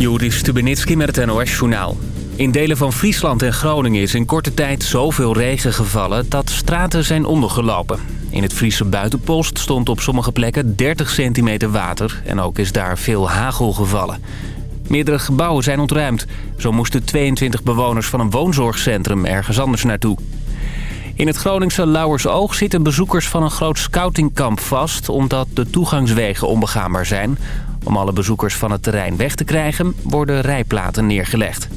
Joris Stubenitski met het NOS-journaal. In delen van Friesland en Groningen is in korte tijd zoveel regen gevallen... dat straten zijn ondergelopen. In het Friese buitenpost stond op sommige plekken 30 centimeter water... en ook is daar veel hagel gevallen. Meerdere gebouwen zijn ontruimd. Zo moesten 22 bewoners van een woonzorgcentrum ergens anders naartoe. In het Groningse Lauwersoog zitten bezoekers van een groot scoutingkamp vast... omdat de toegangswegen onbegaanbaar zijn. Om alle bezoekers van het terrein weg te krijgen, worden rijplaten neergelegd.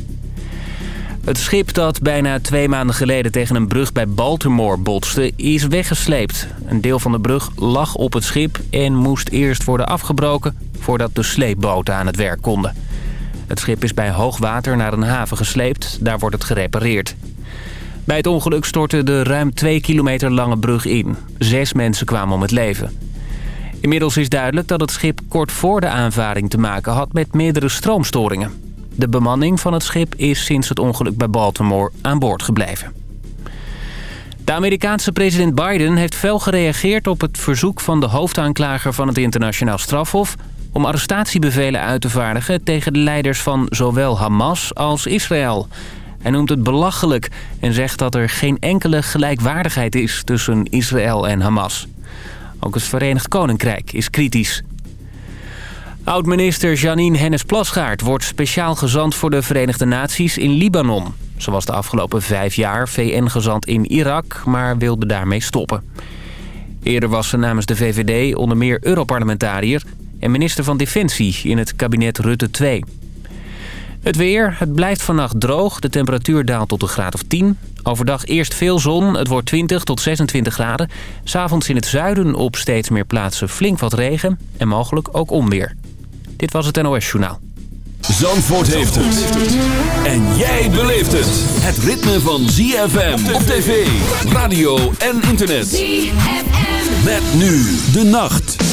Het schip dat bijna twee maanden geleden tegen een brug bij Baltimore botste, is weggesleept. Een deel van de brug lag op het schip en moest eerst worden afgebroken voordat de sleepboten aan het werk konden. Het schip is bij hoogwater naar een haven gesleept, daar wordt het gerepareerd. Bij het ongeluk stortte de ruim twee kilometer lange brug in. Zes mensen kwamen om het leven. Inmiddels is duidelijk dat het schip kort voor de aanvaring te maken had met meerdere stroomstoringen. De bemanning van het schip is sinds het ongeluk bij Baltimore aan boord gebleven. De Amerikaanse president Biden heeft fel gereageerd op het verzoek van de hoofdaanklager van het internationaal strafhof om arrestatiebevelen uit te vaardigen tegen de leiders van zowel Hamas als Israël. Hij noemt het belachelijk en zegt dat er geen enkele gelijkwaardigheid is tussen Israël en Hamas. Ook het Verenigd Koninkrijk is kritisch. Oud-minister Janine Hennis-Plasgaard wordt speciaal gezant voor de Verenigde Naties in Libanon. Ze was de afgelopen vijf jaar VN-gezant in Irak, maar wilde daarmee stoppen. Eerder was ze namens de VVD onder meer Europarlementariër... en minister van Defensie in het kabinet Rutte 2. Het weer, het blijft vannacht droog. De temperatuur daalt tot een graad of 10. Overdag eerst veel zon, het wordt 20 tot 26 graden. S'avonds in het zuiden op steeds meer plaatsen flink wat regen... en mogelijk ook onweer. Dit was het NOS Journaal. Zandvoort heeft het. En jij beleeft het. Het ritme van ZFM op tv, radio en internet. ZFM. Met nu de nacht.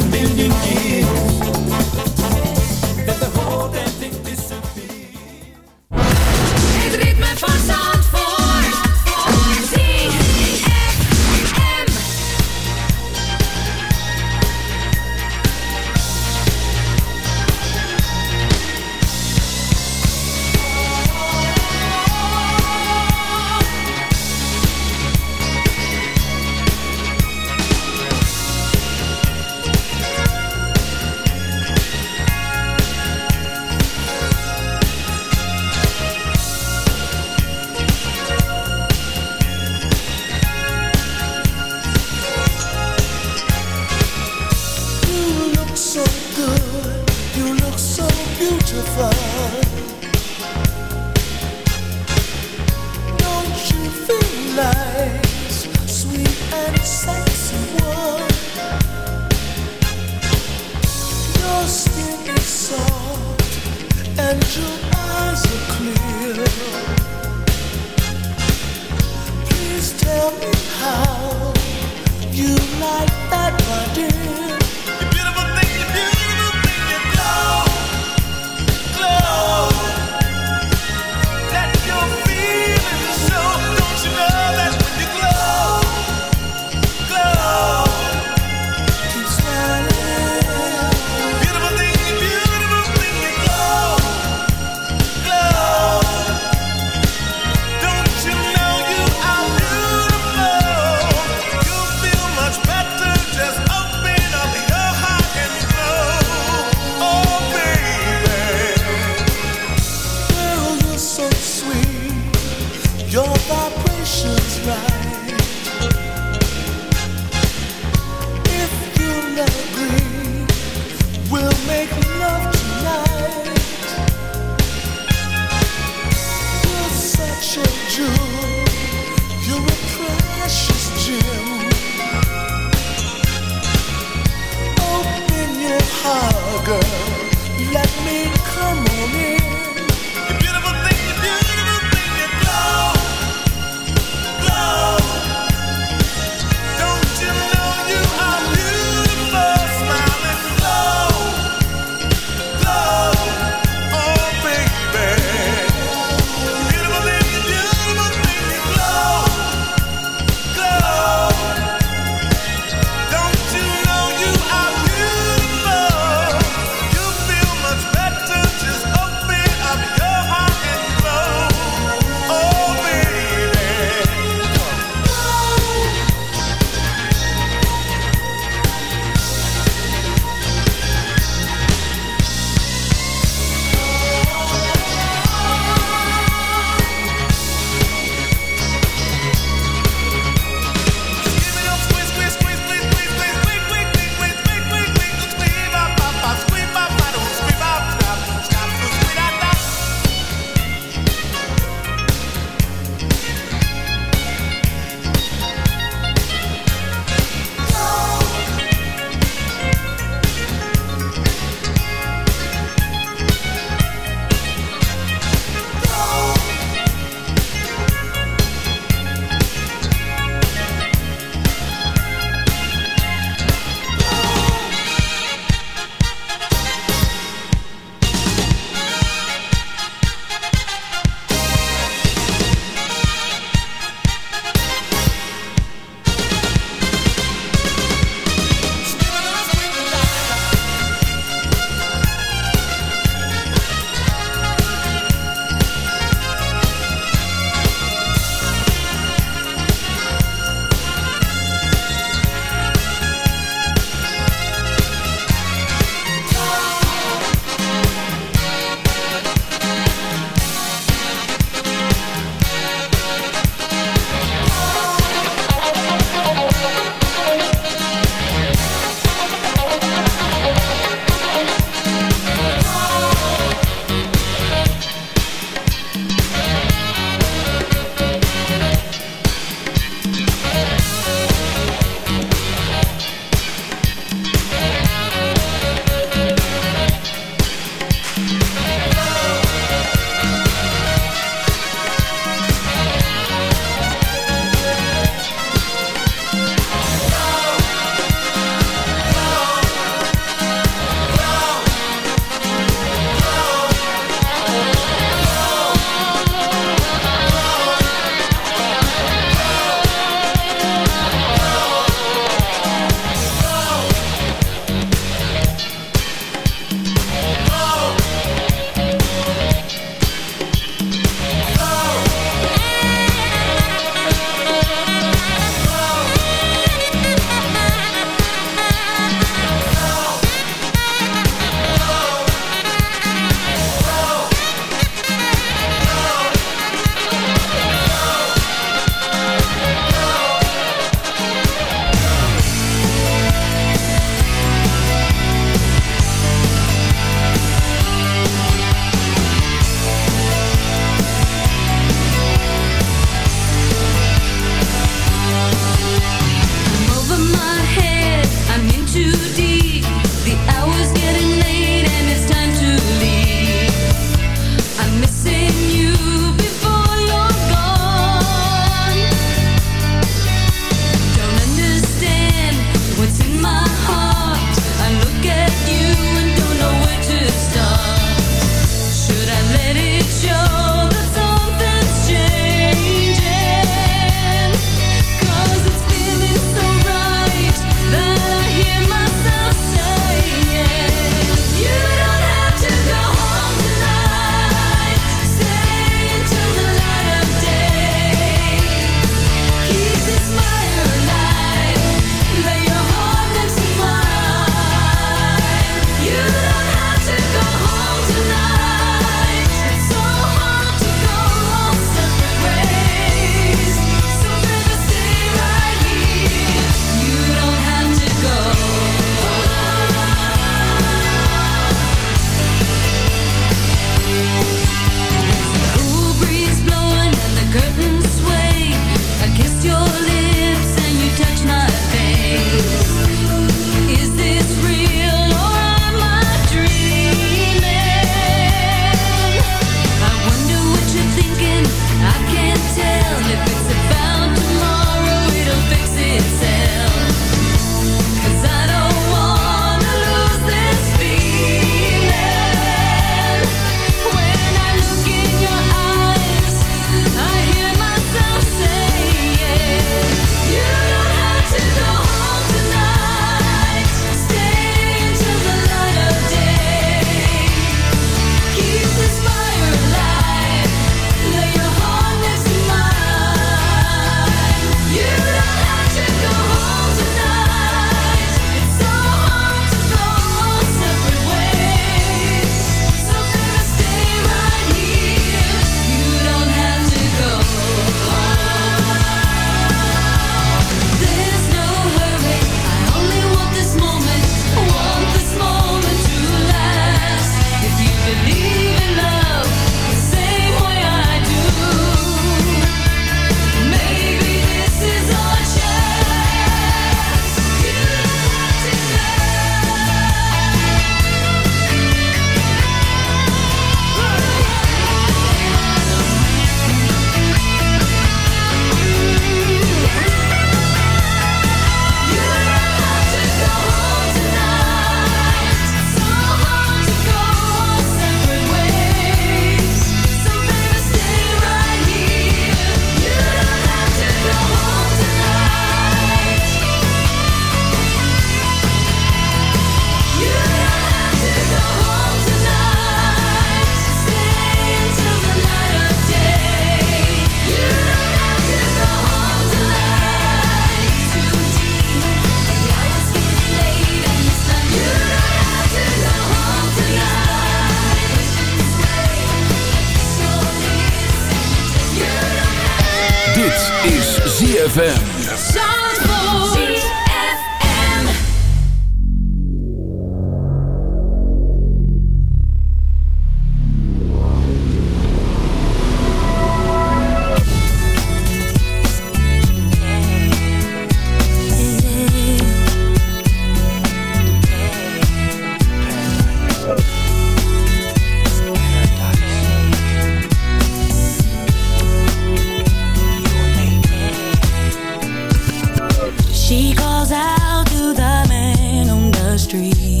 street.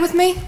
with me?